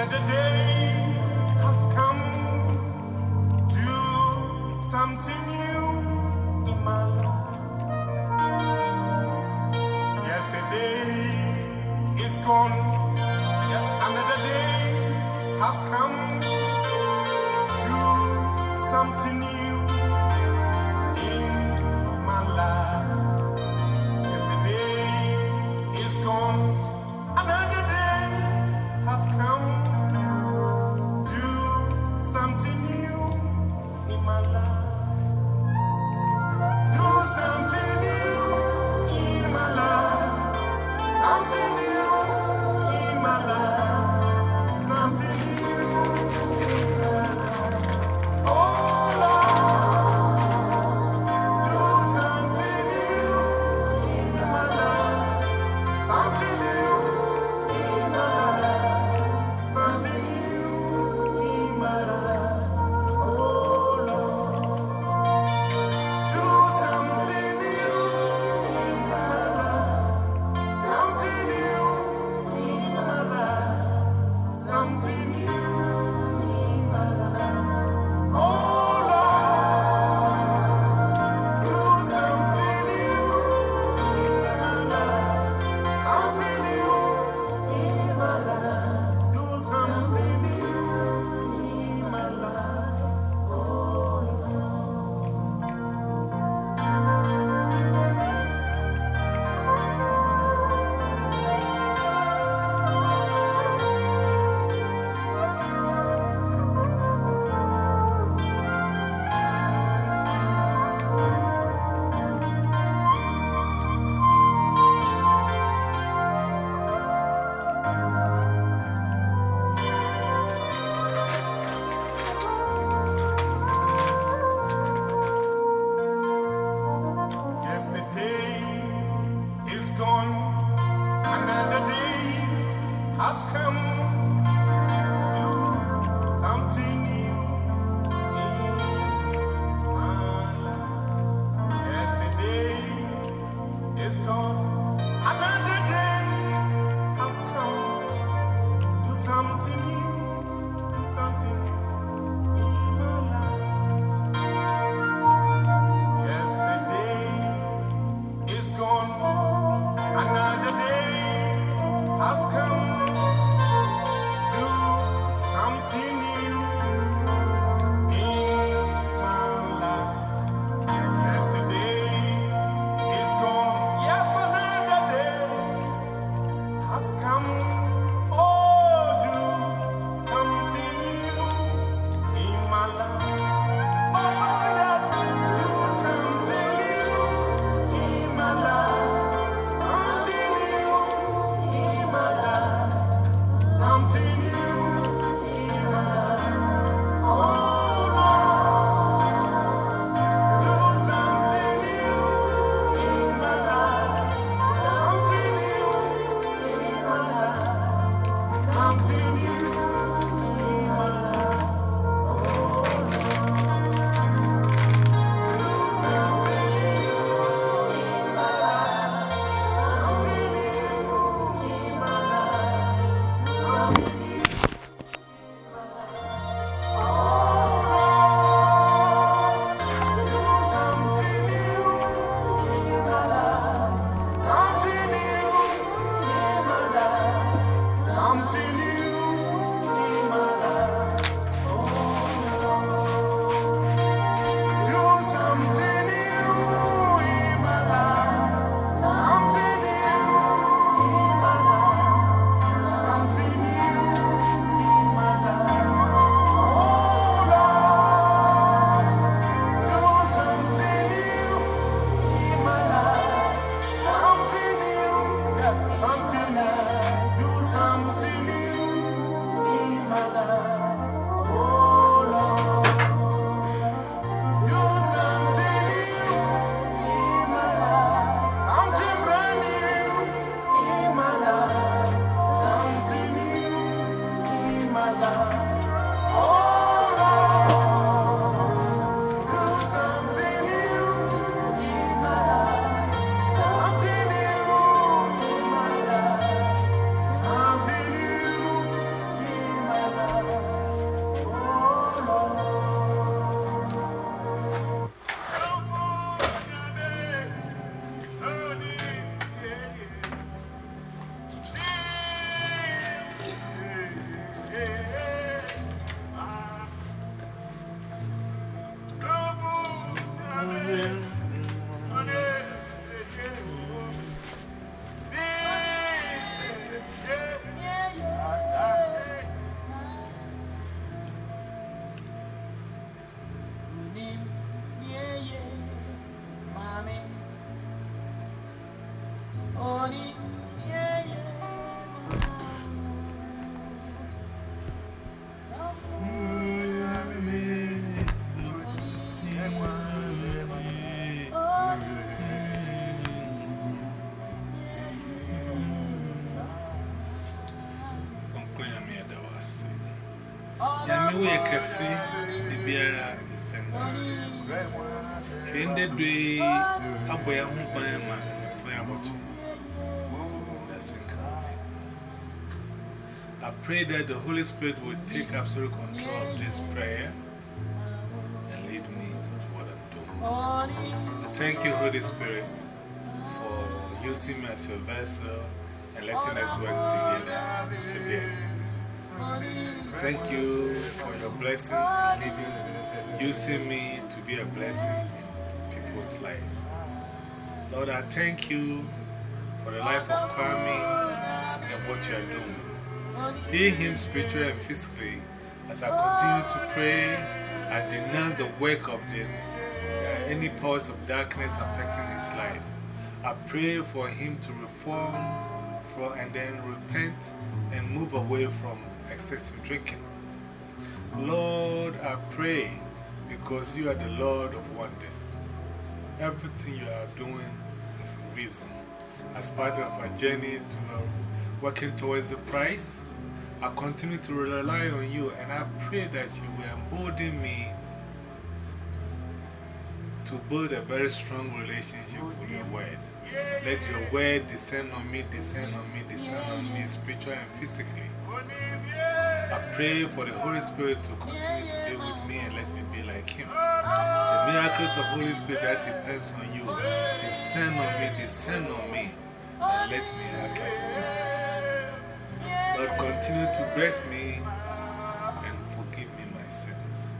Another day has come to something Holy Spirit will take absolute control of this prayer and lead me into what I'm doing. I thank you, Holy Spirit, for using me as your vessel and letting us work together today. Thank you for your blessing and leading, using me to be a blessing in people's lives. Lord, I thank you for the life of Kwame and what you are doing. Heal him spiritually and physically as I continue to pray. and denounce the work of the, uh, any powers of darkness affecting his life. I pray for him to reform for, and then repent and move away from excessive drinking. Lord, I pray because you are the Lord of wonders. Everything you are doing is a reason. As part of our journey to uh, working towards the prize, I continue to rely on you and I pray that you will embolden me to build a very strong relationship with your word. Let your word descend on me, descend on me, descend on me spiritually and physically. I pray for the Holy Spirit to continue to be with me and let me be like Him. The miracles of Holy Spirit that depends on you, descend on me, descend on me, and let me act like you. Lord, continue to bless me and forgive me my sins.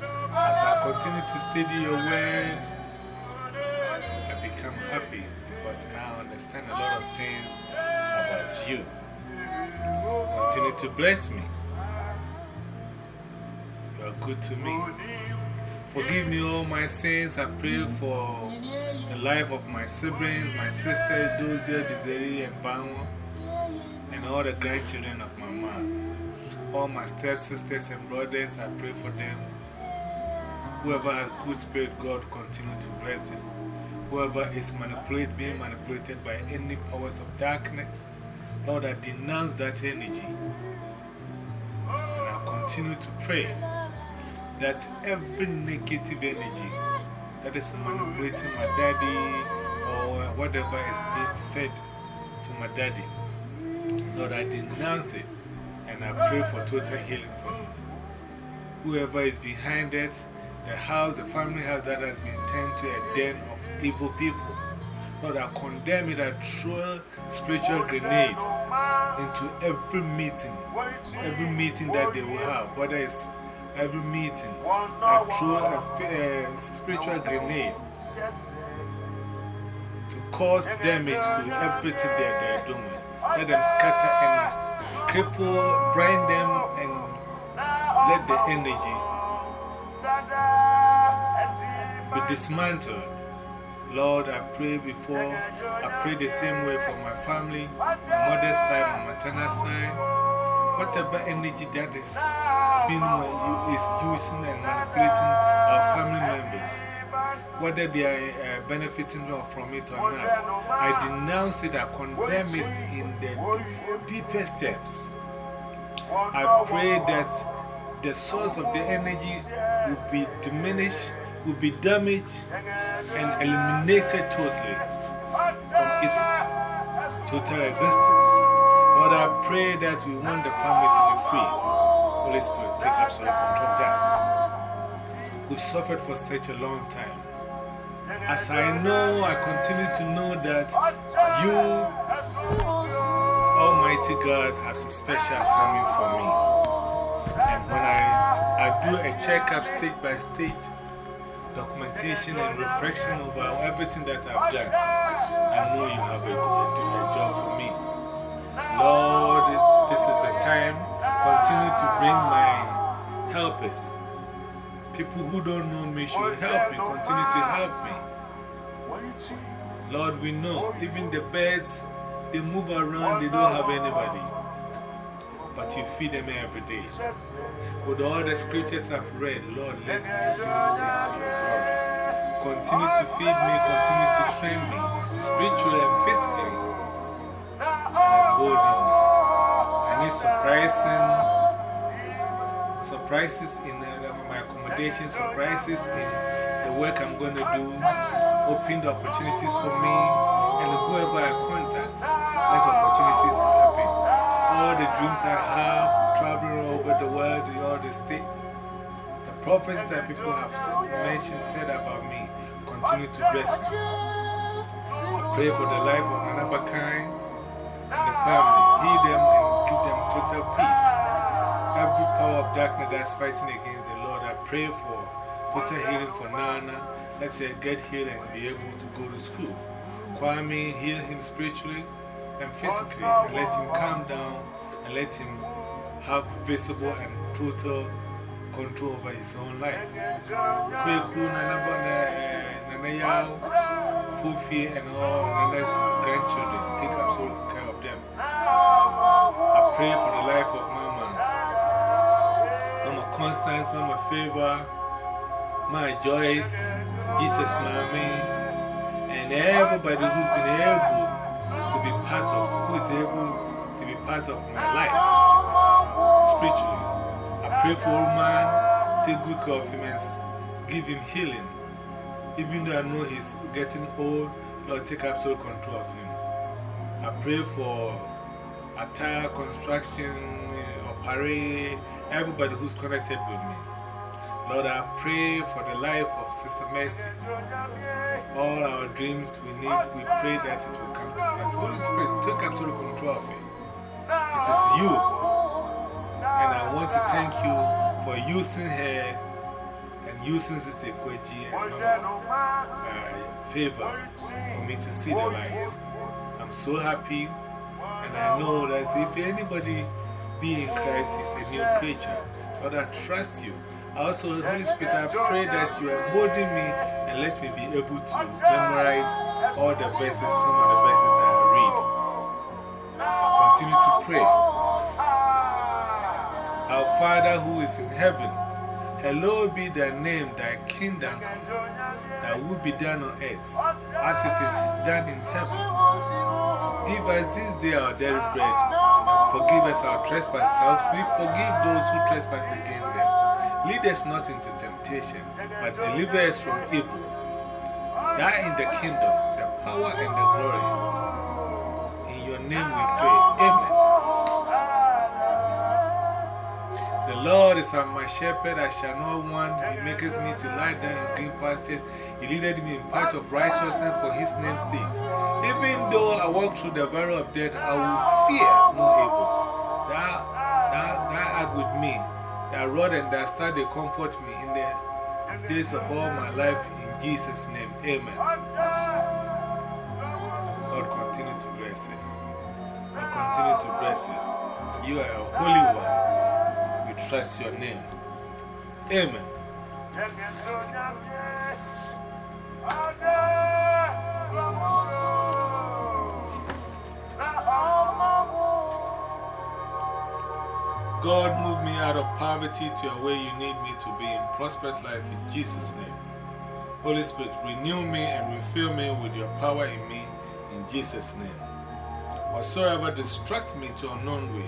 As I continue to study your word, I become happy because now I understand a lot of things about you. Continue to bless me. You are good to me. Forgive me all my sins. I pray for the life of my siblings, my sister, Dozia, Desiree, and Banwa, and all the grandchildren of my mom. All my stepsisters and brothers, I pray for them. Whoever has good spirit, God continue to bless them. Whoever is manipulated, being manipulated by any powers of darkness, Lord, I denounce that energy. And I continue to pray that every negative energy that is manipulating my daddy or whatever is being fed to my daddy, Lord, I denounce it and I pray for total healing for him. Whoever is behind it, the house, the family house that has been turned to a den of evil people. Lord, I condemn it. I throw spiritual grenade into every meeting, every meeting that they will have, whether it's every meeting. I throw a, a spiritual grenade to cause damage to everything that they are doing. Let them scatter and cripple, blind them, and let the energy be dismantled. Lord, I pray before, I pray the same way for my family, my mother's side, my maternal side. Whatever energy that is being is using and manipulating our family members, whether they are uh, benefiting from it or not, I denounce it, I condemn it in the deepest steps. I pray that the source of the energy will be diminished will be damaged and eliminated totally from its total existence. Lord, I pray that we want the family to be free. Holy Spirit, take absolute control of that. We've suffered for such a long time. As I know, I continue to know that you, Almighty God, has a special assignment for me. And when I, I do a checkup stage by stage, documentation and reflection over everything that I've done, I know you have a, a, a job for me. Lord, this is the time. Continue to bring my helpers. People who don't know me should help me. Continue to help me. Lord, we know even the birds, they move around, they don't have anybody. But you feed them every day. With all the scriptures I've read, Lord, let me sing to your glory. Continue to feed me, continue to train me, spiritually and physically. Me. I need surprising, surprises in uh, my accommodation, surprises in the work I'm going to do, open the opportunities for me, and whoever I contact, let opportunities happen. All the dreams I have, traveling over the world, all the states, the prophets that people have mentioned, said about me, continue to bless me. I pray for the life of Nanabakai and the family. Heal them and give them total peace. Every power of darkness that's fighting against the Lord, I pray for total healing for Nana. Let her get healed and be able to go to school. Kwame, heal him spiritually and physically, and let him calm down and let him have visible and total control over his own life. Kweku, Nanayao, Fufi, and all Nana's grandchildren, take absolute care of them. I pray for the life of Mama, Mama Constance, Mama Favor, my Joyce, Jesus Mommy, and everybody who's been able to be part of, who is able to be part of my life spiritually. I pray for old man, take good care of him and give him healing. Even though I know he's getting old, Lord, take absolute control of him. I pray for attire, construction, operate, everybody who's connected with me. Lord, I pray for the life of Sister Mercy. All our dreams we need, we pray that it will come to pass. Holy Spirit, take absolute control of it. It is you. And I want to thank you for using her and using Sister Kweji and Mama uh, favor for me to see the light. I'm so happy. And I know that if anybody be in Christ is a new creature, Lord, I trust you. Also, Holy Spirit, I pray that you are molding me and let me be able to memorize all the verses, some of the verses that I read. I continue to pray. Our Father who is in heaven, hallowed be thy name, thy kingdom come, thy will be done on earth as it is done in heaven. Give us this day our daily bread, and forgive us our trespasses, as we forgive those who trespass against us. Lead us not into temptation, but deliver us from evil. Thy in the kingdom, the power, and the glory. In your name we pray. Amen. The Lord is my shepherd, I shall not want. He maketh me to lie down in green pastures. He leadeth me in paths of righteousness for his name's sake. Even though I walk through the valley of death, I will fear no evil. Thou, thou, thou art with me. Thy rod and thy staff, they comfort me in the days of all my life. In Jesus' name, amen. Lord, continue to bless us. Lord, continue to bless us. You are a holy one. We trust your name. Amen. God, move me out of poverty to a way you need me to be in prosperous life in Jesus' name. Holy Spirit, renew me and refill me with your power in me in Jesus' name. Whatsoever distracts me to unknown way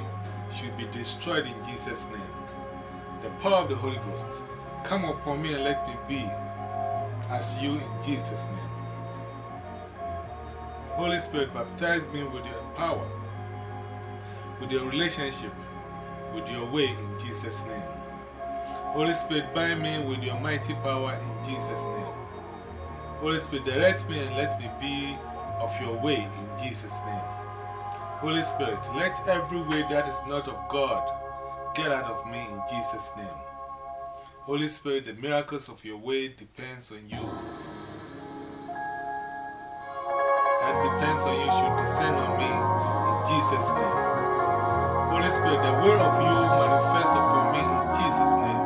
should be destroyed in Jesus' name. The power of the Holy Ghost, come upon me and let me be as you in Jesus' name. Holy Spirit, baptize me with your power, with your relationship, with your way in Jesus' name. Holy Spirit, bind me with your mighty power in Jesus' name. Holy Spirit, direct me and let me be of your way in Jesus' name. Holy Spirit, let every way that is not of God get out of me in Jesus' name. Holy Spirit, the miracles of your way depends on you. That depends on you should descend on me in Jesus' name. Holy Spirit, the will of you manifest upon me in Jesus' name.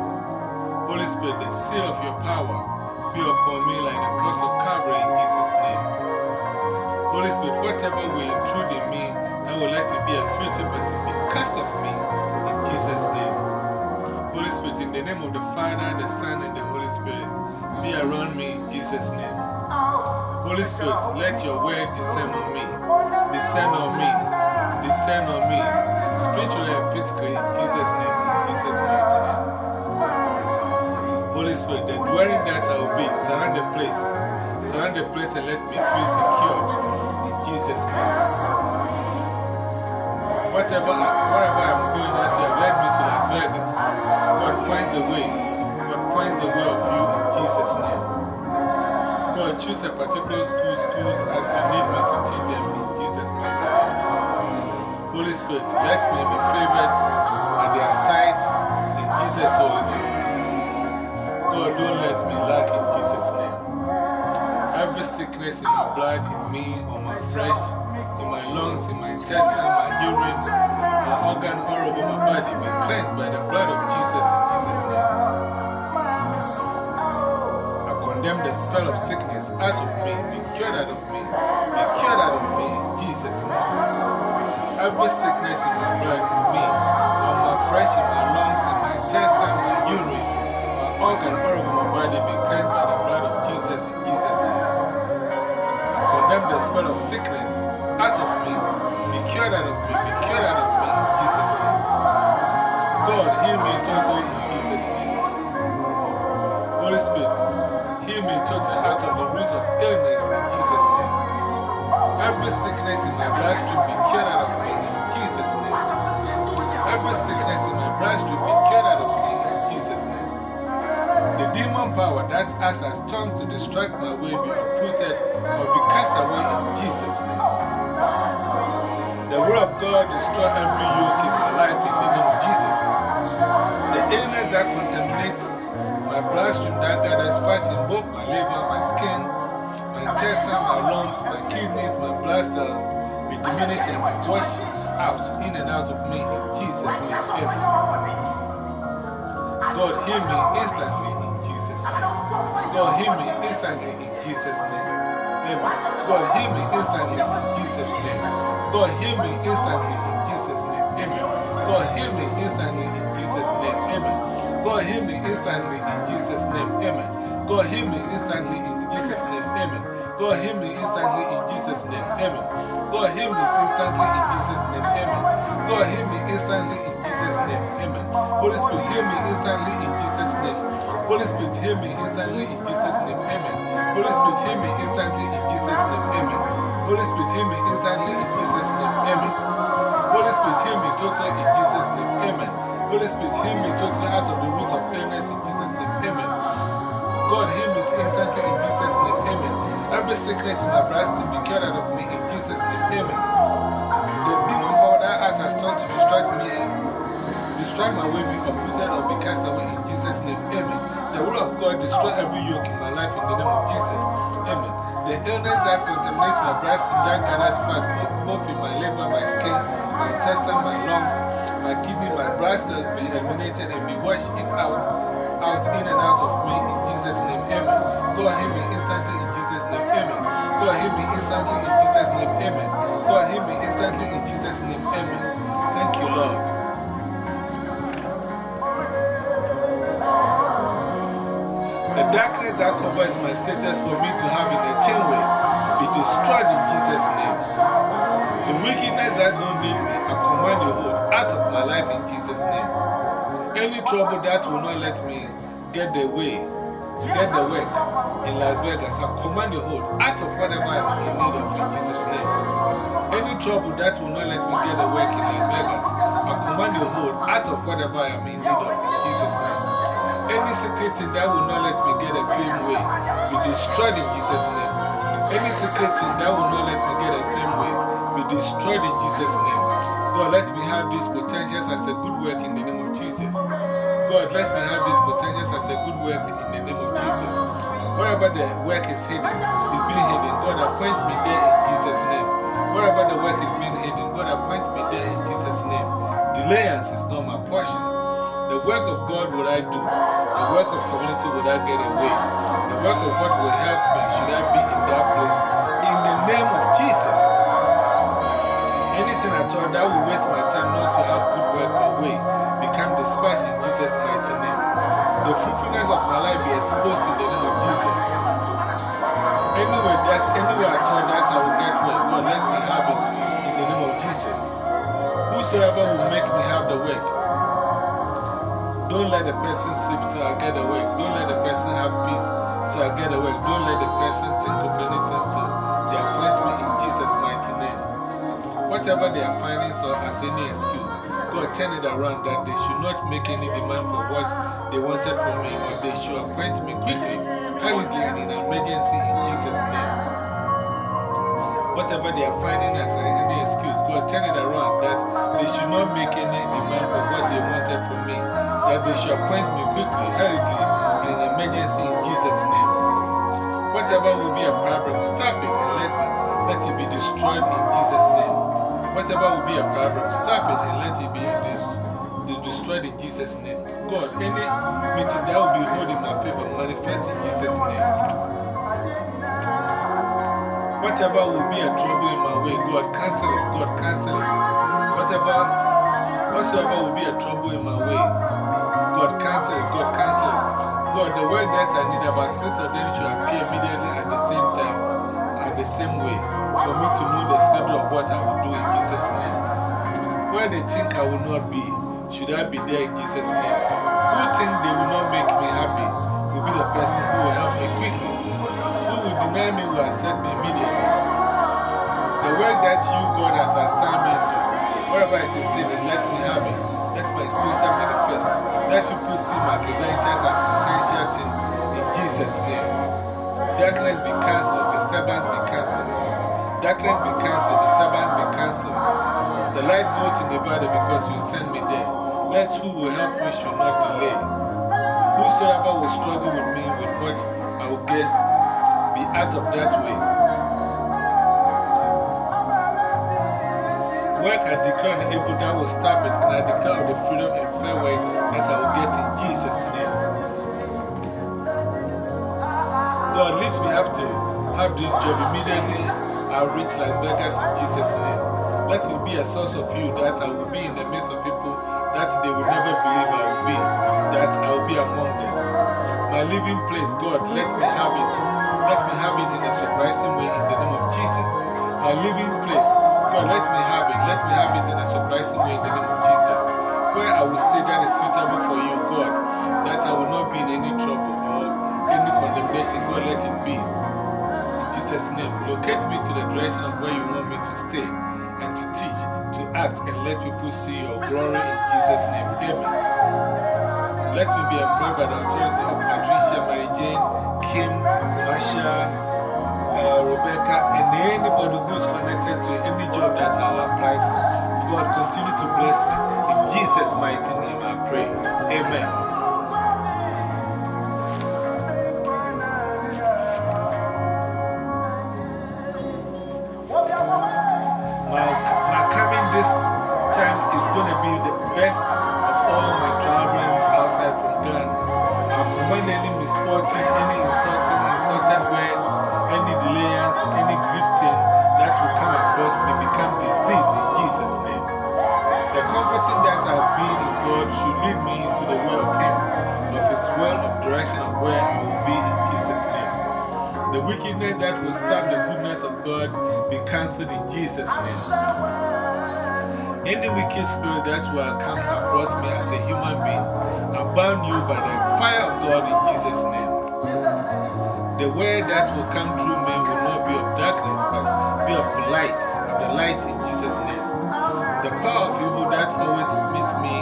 Holy Spirit, the seal of your power be upon me like the cross of Calvary in Jesus' name. Holy Spirit, whatever will intrude in me, that would like to be a filthy person, be cast off me in Jesus' name. Holy Spirit, in the name of the Father, the Son, and the Holy Spirit, be around me in Jesus' name. Holy Spirit, let your word descend on me, descend on me, descend on me, spiritually and physically, in Jesus' name, in Jesus' mighty name. Spirit, the dwelling that I will be, surround the place. Surround the place and let me feel secure in Jesus' name. Whatever, I, whatever I'm doing as you have led me to Las Vegas, God point the way. God point the way of you in Jesus' name. God choose a particular school, schools as you need me to Spirit, let me be favored at their sight in Jesus' holy name. God, don't let me lack in Jesus' name. Every sickness in my blood, in me, on my flesh, in my lungs, in my intestine, my urine, my organ all over my body, be cleansed by the blood of Jesus in Jesus' name. I condemn the spell of sickness out of Every sickness in my blood, in me, on my flesh, in my lungs, in my intestine, my urine, my organ all over my body, be cleansed by the blood of Jesus in Jesus' name. I condemn the spirit of sickness that acts as tongues to distract my way be uprooted or be cast away in Jesus' name. The word of God destroy every yoke in my life in the name of Jesus. The illness that contaminates my bloodstream that gathers fat in both my liver, my skin, my intestine, my lungs, my kidneys, my blood cells be diminished and washed out, in and out of me in Jesus' name. God, heal me instantly. God, heal me instantly in Jesus' name. Amen. God, heal me instantly in Jesus' name. God, heal me instantly in Jesus' name. Amen. God, heal me instantly in Jesus' name. Amen. God, heal me instantly in Jesus' name. Amen. God, heal me instantly in Jesus' name. Amen. God, heal me instantly in Jesus' name. Amen. God, heal me instantly in Jesus' name. Amen. God, heal me instantly in Jesus' name. Amen. Holy Spirit, heal me instantly in. Holy Spirit, heal me instantly in Jesus' name. Amen. Holy Spirit, heal me instantly in Jesus' name. Amen. Holy Spirit, heal me instantly in Jesus' name. Amen. Holy Spirit, heal me totally in Jesus' name. Amen. Holy Spirit, heal me totally out of the root of illness in Jesus' name. Amen. God, heal me instantly in Jesus' name. Amen. Every sickness in my bloodstream be cured out of me in Jesus' name. Amen. The demon power that acts has turned to distract me, destroy my way, be uprooted or be cast away in Jesus' name. Amen. God destroy every yoke in my life in the name of Jesus. Amen. The illness that contaminates my bloodstream that gathers fat both in my liver, my skin, my intestine, my lungs, my kidney, my blood cells be eliminated and be washed out, out, in and out of me in Jesus' name. Amen. God heal me instantly in Jesus' name. Amen. God heal me instantly in Jesus' name. Amen. God heal me instantly that covers my status for me to have in a tin way be destroyed in Jesus' name. The wickedness that don't need me, I command you hold out of my life in Jesus' name. Any trouble that will not let me get the way, get the work in Las Vegas, I command you hold out of whatever I'm in need of in Jesus' name. Any trouble that will not let me get the work in Las Vegas, I command you hold out of whatever I'm in need of. Any secret thing that will not let me get a fame way be destroyed in Jesus' name. Any secret thing that will not let me get a fame way be destroyed in Jesus' name. God, let me have these potentials as a good work in the name of Jesus. God, let me have these potentials as a good work in the name of Jesus. Wherever the work is hidden, is being hidden, God, appoint me there in Jesus' name. Wherever the work is being hidden, God, appoint me there in Jesus' name. Delayance is not my portion. The work of God will I do. The work of community will I get away. The work of God will help me. Should I be in that place? In the name of Jesus. Anything at all that will waste my time not to have good work away become dispersed in Jesus' mighty name. The fruitfulness of my life be exposed in the name of Jesus. Anyway, that's anywhere at all that I will get well, God, let me have it in the name of Jesus. Whosoever will make me have the work, Don't let the person sleep till I get awake. Don't let the person have peace till I get awake. Don't let the person think of anything till they appoint me in Jesus' mighty name. Whatever they are finding as any excuse, God turn it around that they should not make any demand for what they wanted from me, or they should appoint me quickly, hurriedly, and in emergency in Jesus' name. Whatever they are finding as any excuse, God turn it around that they should not make any demand for what they wanted from me, that they should appoint me quickly, hurriedly, in an emergency in Jesus' name. Whatever will be a problem, stop it and let, let it be destroyed in Jesus' name. Whatever will be a problem, stop it and let it be destroyed in Jesus' name. God, any meeting that will be held in my favor, manifest in Jesus' name. Whatever will be a trouble in my way, God, cancel it. God, cancel it. Whatever, whatsoever will be a trouble in my way, God, cancel. God, cancel. God, the word that I need about six of them should appear immediately at the same time, at the same way, for me to know the schedule of what I will do in Jesus' name. Where they think I will not be, should I be there in Jesus' name? Who think they will not make me happy will be the person who will help me quickly. Who will deny me will accept me immediately. The work that you, God, has assigned me to, wherever it is let me have it. Let my manifest. Let people see my credentials as essential thing in Jesus' name. Darkness be cancelled, disturbance be cancelled. Darkness be cancelled, disturbance be cancelled. The light go to Nevada because you sent me there. Let who will help me should not delay. Whosoever will struggle with me with what I will get, be out of that way. Work I declare the evil that will stop it, and I declare the freedom and fair way that I will get in Jesus' name. God, lift me up to have this job immediately. I'll reach Las Vegas in Jesus' name. Let it be a source of you that I will be in the midst of people that they will never believe I will be, that I will be among them. My living place, God, let me have it. Let me have it in a surprising way in the name of Jesus. My living place, God, let me have it. Let me have it in a surprising way in the name of Jesus. Where I will stay that is suitable for you, God, that I will not be in any trouble or any condemnation. God, let it be. In Jesus' name, locate me to the direction of where you want me to stay and to teach, to act, and let people see your glory in Jesus' name. Amen. Let me be employed by the authority of Patricia, Mary Jane, Kim, Masha, uh, Rebecca, and anybody who is to any job that I'll apply for. God, continue to bless me. In Jesus' mighty name, I pray. Amen. Wicked spirit that will come across me as a human being, I burn you by the fire of God in Jesus' name. The word that will come through me will not be of darkness, but be of light, of the light in Jesus' name. The power of evil that always meets me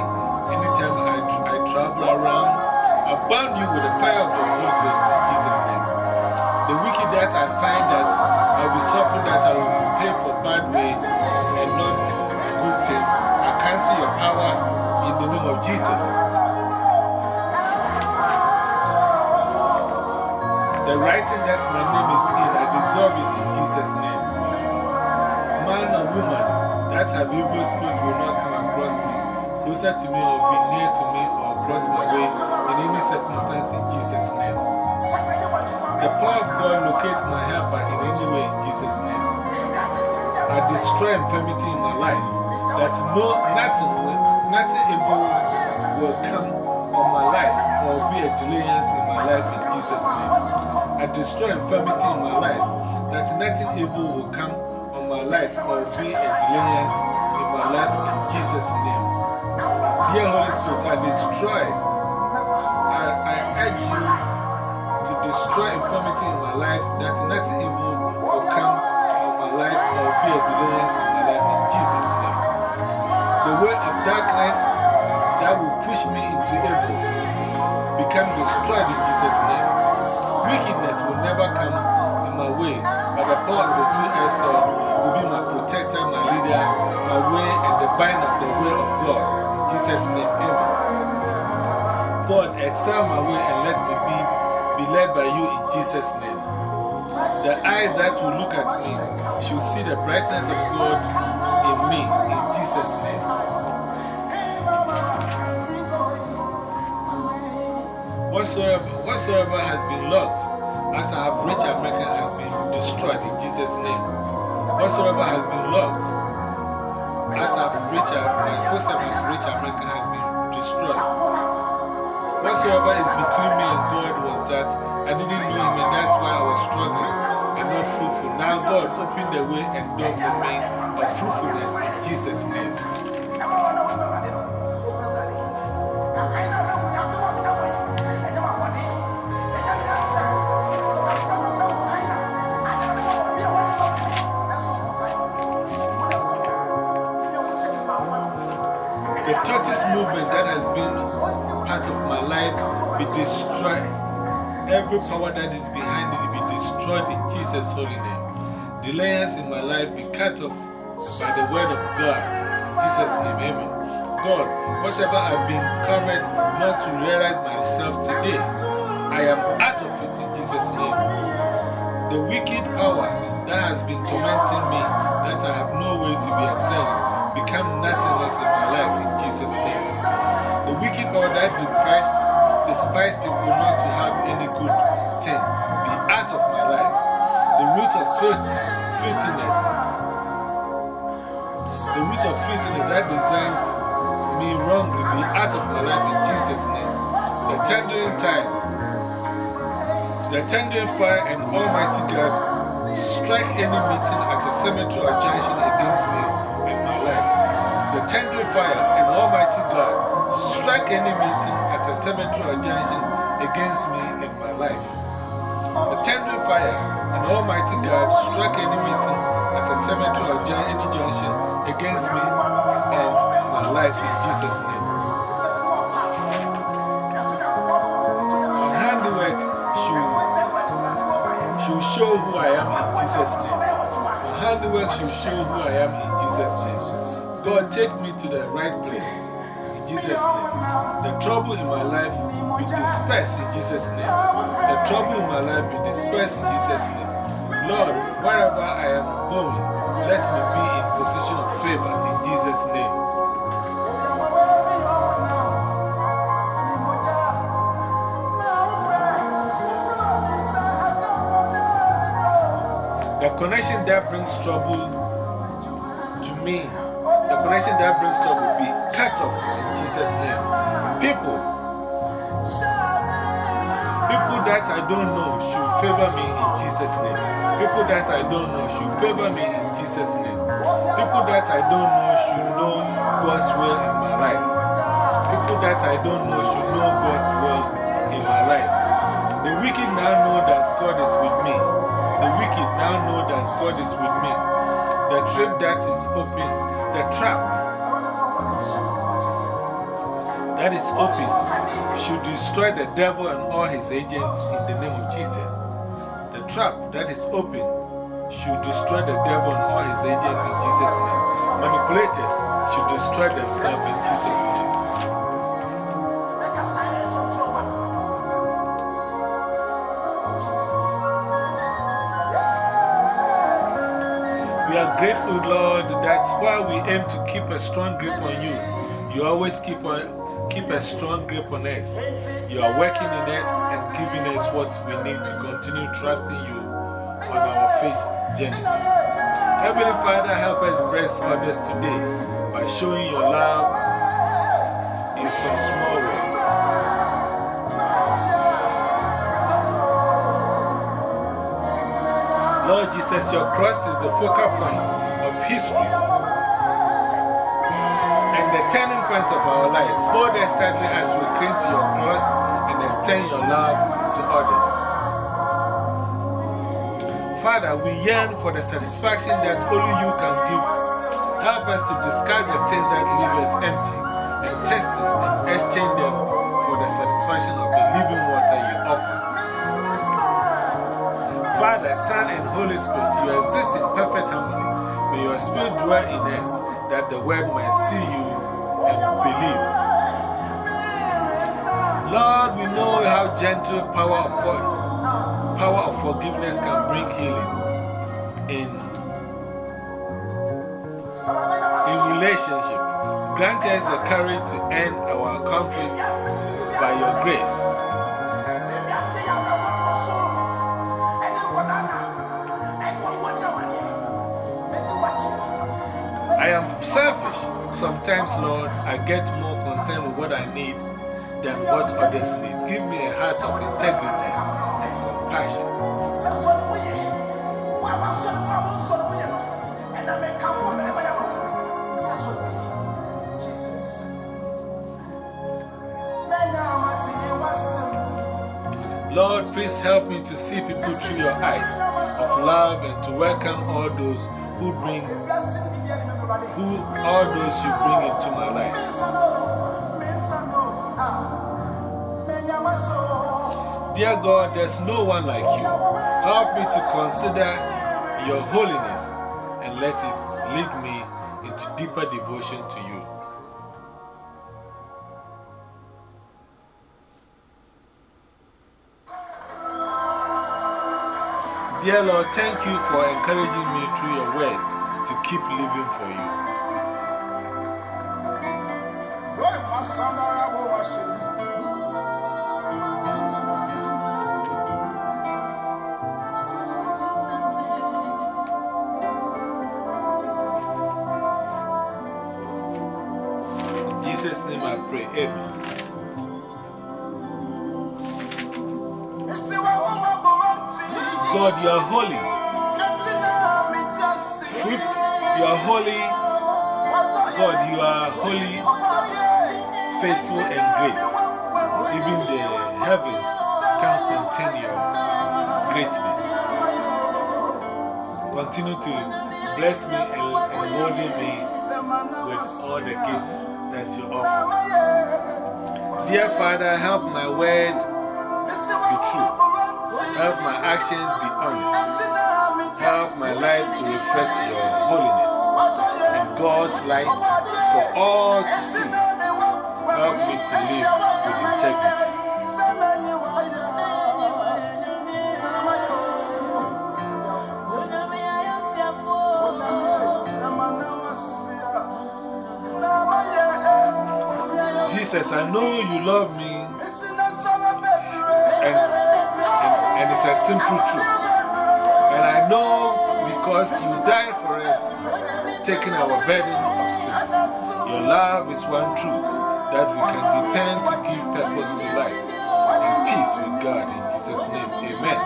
anytime I, tra I travel around, I bound you with the fire of the Holy Ghost in Jesus' name. The wicked that I sign that I'll suffer that I will Cancel your power in the name of Jesus. The writing that my name is in, I deserve it in Jesus' name. Man or woman that have evil spirit will not come across me, closer to me or be near to me or cross my way in any circumstance in Jesus' name. The power of God locates my helper in any way in Jesus' name. I destroy infirmity in my life, that no, nothing, will, nothing evil will come on my life or be a delayance in my life in Jesus' name. I destroy infirmity in my life, that nothing evil will come on my life or be a delayance in my life in Jesus' name. Dear Holy Spirit, I destroy. I, I urge you to destroy infirmity in my life that nothing evil will come on my life or be a deliverance way of darkness that will push me into evil become destroyed in Jesus' name. Wickedness will never come in my way, but the power of the two-edged will be my protector, my leader, my way, and the bind of the will of God. In Jesus' name, amen. God, excel my way and let me be, be led by you in Jesus' name. The eyes that will look at me should see the brightness of God in me in Jesus' name. Whatsoever, whatsoever has been locked, as I have reached America, has been destroyed in Jesus' name. Whatsoever has been locked, as I have reached my footstep has reached America, has been destroyed. Whatsoever is between me and God was that I didn't know Him, and that's why I was struggling and not fruitful. Now God opened the way and door for me of fruitfulness in Jesus' name. Tortoise movement that has been part of my life be destroyed. Every power that is behind it be destroyed in Jesus' holy name. Delays in my life be cut off by the word of God. In Jesus' name, amen. God, whatever I've been covered not to realize myself today, I am out of it in Jesus' name. The wicked power that has been tormenting me, that I have no way to be excelling, become nothingness in my life in Jesus' name. The wicked power that deprives, despise people not to have any good thing, be out of my life. The root of filth, filthiness, the root of filthiness that designs me wrongly be out of my life in Jesus' name. The tendering time, the tendering fire and Almighty God strike any meeting at a cemetery or junction against me. The tendering fire and Almighty God strike any meeting at a cemetery or junction against me and my life. The tendering fire and Almighty God strike any meeting at a cemetery or any junction against me and my life in Jesus' name. Handiwork show who I am in Jesus' name. My handiwork should show who I am to the right place in Jesus' name. The trouble in my life be dispersed in Jesus' name. The trouble in my life be dispersed in Jesus' name. Lord, wherever I am going, let me be in position of favor in Jesus' name. The connection that brings trouble to me, the connection that brings trouble be cut off in Jesus' name. People, people that I don't know should favor me in Jesus' name. People that I don't know should favor me in Jesus' name. People that I don't know should know God's will in my life. People that I don't know should know God's will in my life. The wicked now know that God is with me. The wicked now know that God is with me. The trap that is open, the trap that is open should destroy the devil and all his agents in the name of Jesus. The trap that is open should destroy the devil and all his agents in Jesus' name. Manipulators should destroy themselves in Jesus' name. Lord. That's why we aim to keep a strong grip on you. You always keep, on, keep a strong grip on us. You are working in us and giving us what we need to continue trusting you on our faith journey. Heavenly Father, help us bless others today by showing your love in some small way. Lord Jesus, your cross is the focal point and the turning point of our lives. Hold us tightly as we cling to your cross and extend your love to others. Father, we yearn for the satisfaction that only you can give us. Help us to discard the things that leave us empty and test it and exchange them for the satisfaction of the living water you offer. Father, Son, and Holy Spirit, you exist in perfect harmony. Your spirit dwell in us that the world might see you and believe. Lord, we know how gentle power of, power of forgiveness can bring healing in, in relationship. Grant us the courage to end our conflicts by your grace. Sometimes, Lord, I get more concerned with what I need than what others need. Give me a heart of integrity and compassion. Lord, please help me to see people through your eyes of love and to welcome all those who bring, who, all those you bring into my life. Dear God, there's no one like you. Help me to consider your holiness and let it lead me into deeper devotion to you. Dear Lord, thank you for encouraging me through your word to keep living for you. In Jesus' name I pray. Amen. God, you are holy. Holy. God, you are holy, faithful, and great. Even the heavens can't contain your greatness. Continue to bless me and, molding me with all the gifts that you offer. Dear Father, help my word be true. Help my actions be honest. Help my life to reflect your holiness God's light for all to see. Help me to live with integrity. Jesus, I know you love me and, and, and it's a simple truth. And I know because you died for us, taking our burden of sin. Your love is one truth that we can depend to give purpose to life and peace with God. In Jesus' name, amen.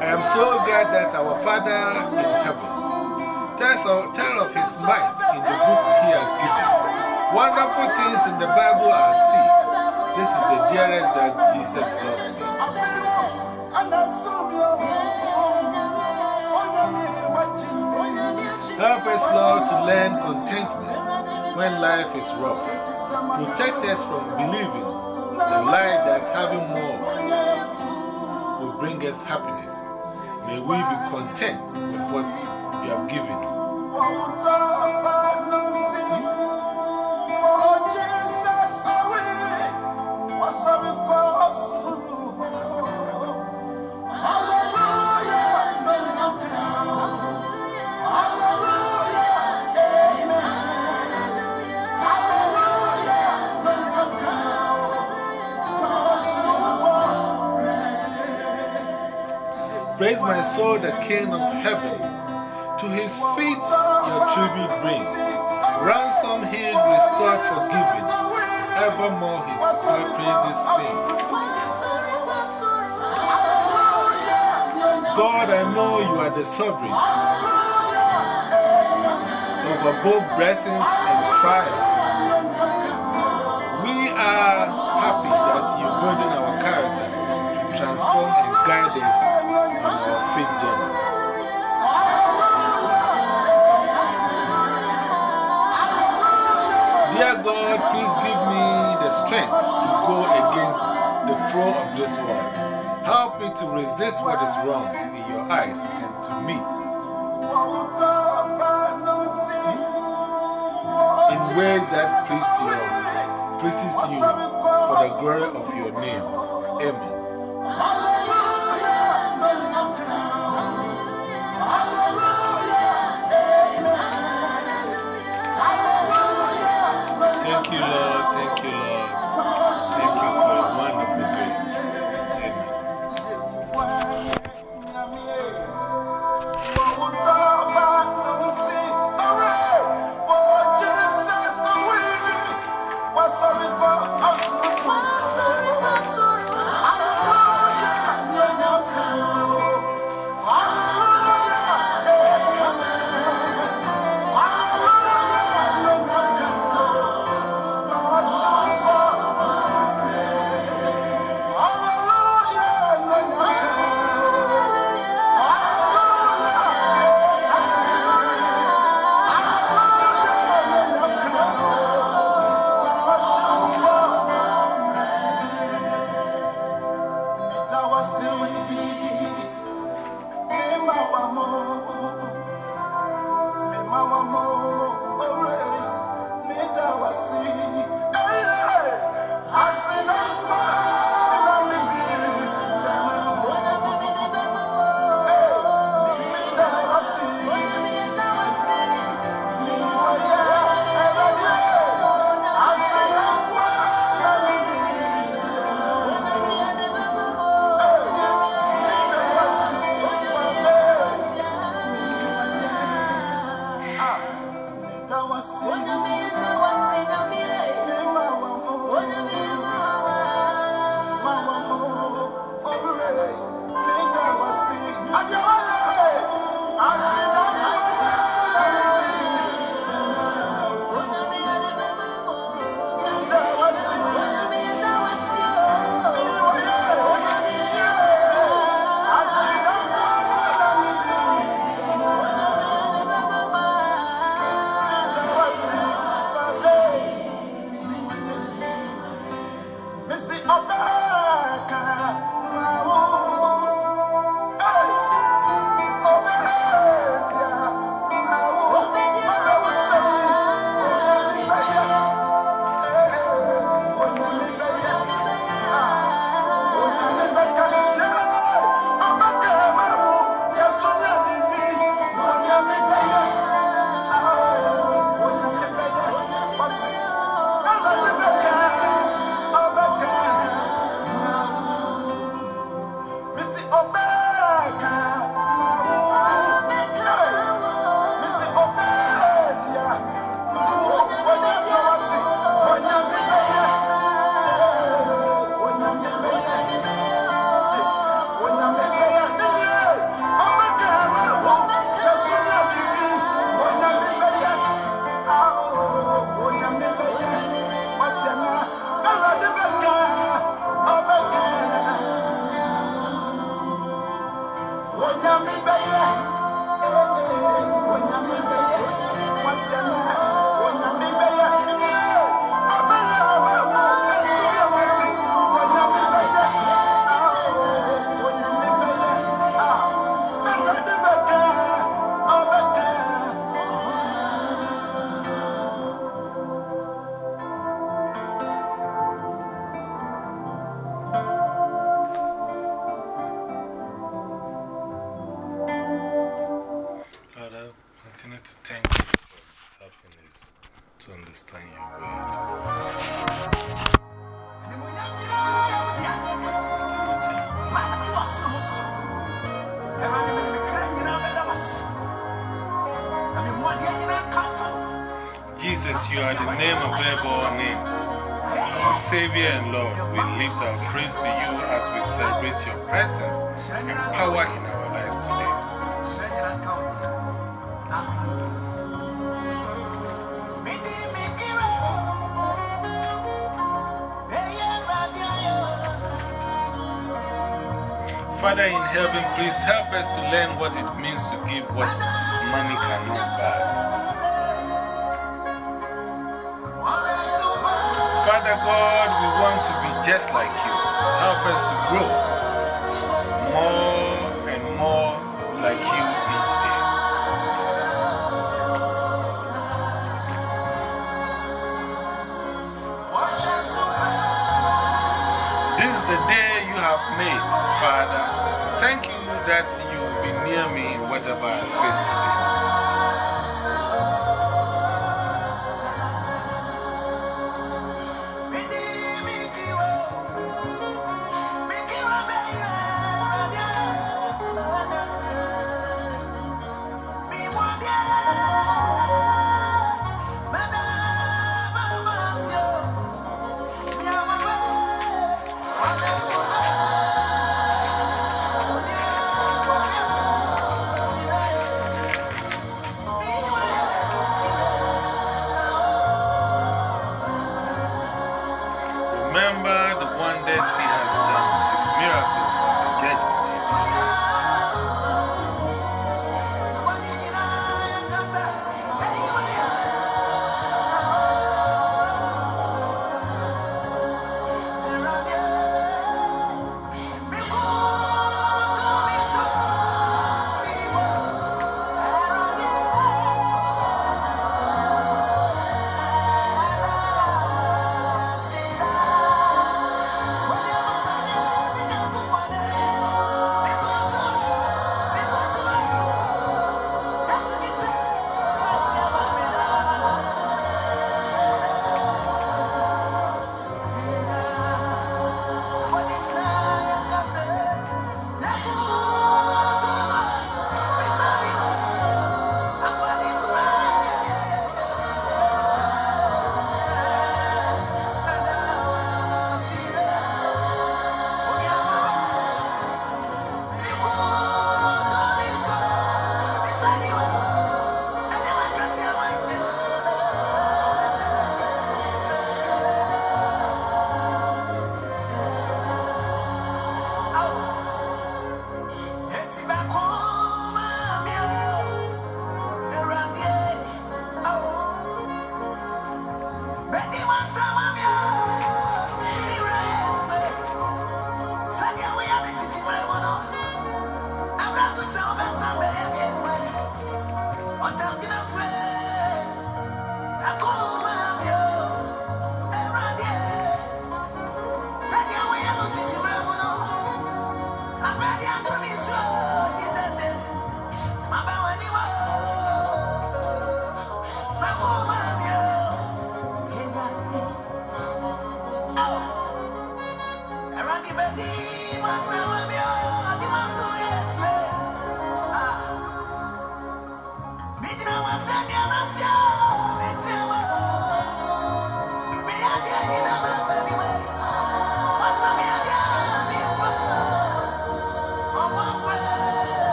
I am so glad that our Father in heaven tells of, tell of his might in the book he has given. Wonderful things in the Bible are seen. This is the dearest that Jesus loves Lord, to learn contentment when life is rough. Protect us from believing the lie that having more will bring us happiness. May we be content with what you have given. my soul the King of heaven. To his feet your tribute bring. Ransom healed, restored, forgiven. Evermore his praises sing. God, I know you are the sovereign over both blessings and trials. We are happy that you're going to strength to go against the flow of this world. Help me to resist what is wrong in your eyes and to meet in ways that please you, pleases you for the glory of your name. Amen. You are the name above all names. Savior and Lord, we lift our praise to you as we celebrate your presence and power in our lives today. Father in heaven, please help us to learn what it means to give what money cannot buy. Father God, we want to be just like you. Help us to grow more and more like you. This is the day you have made, Father. Thank you that you will be near me whatever I face today.